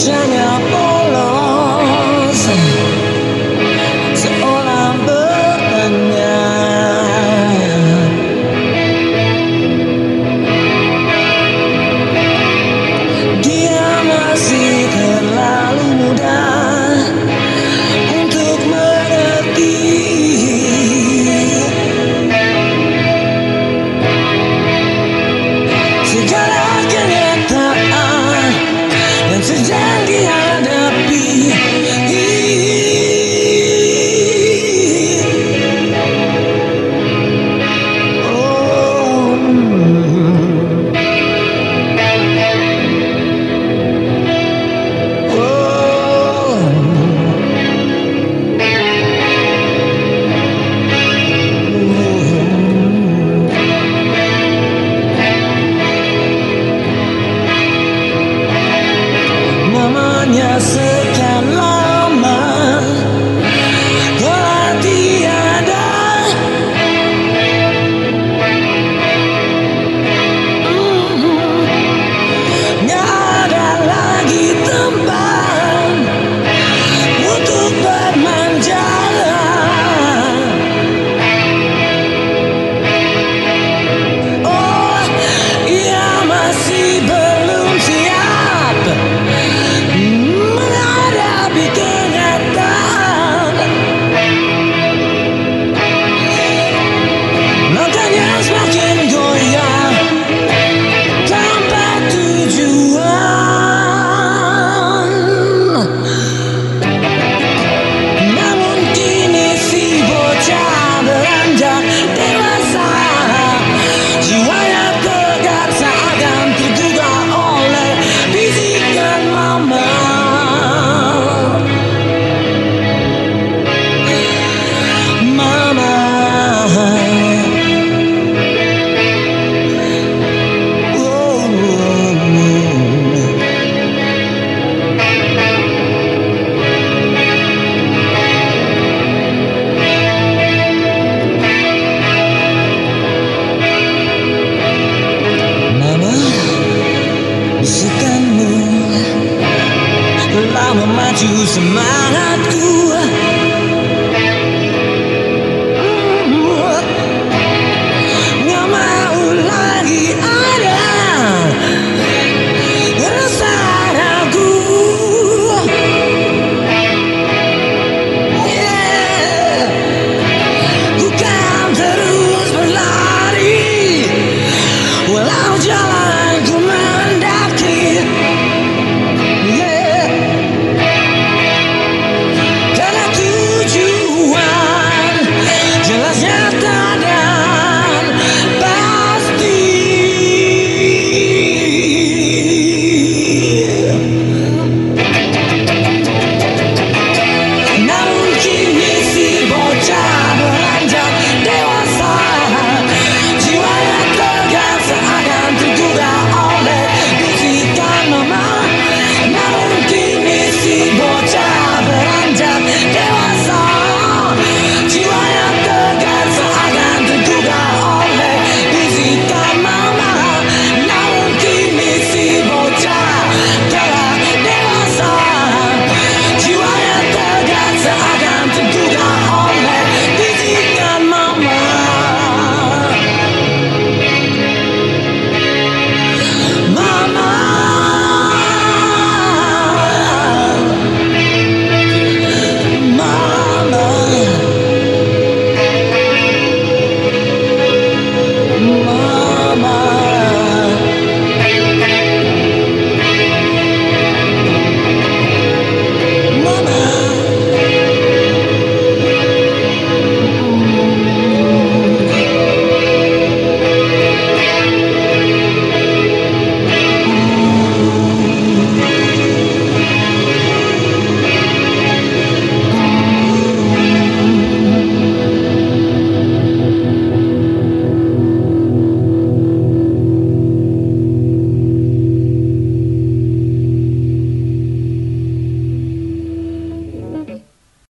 kerjanya polos. Seolah bertanya. Dia masih terlalu muda Untuk mengerti. Segala kenyataan Dan sejak memacu semangatku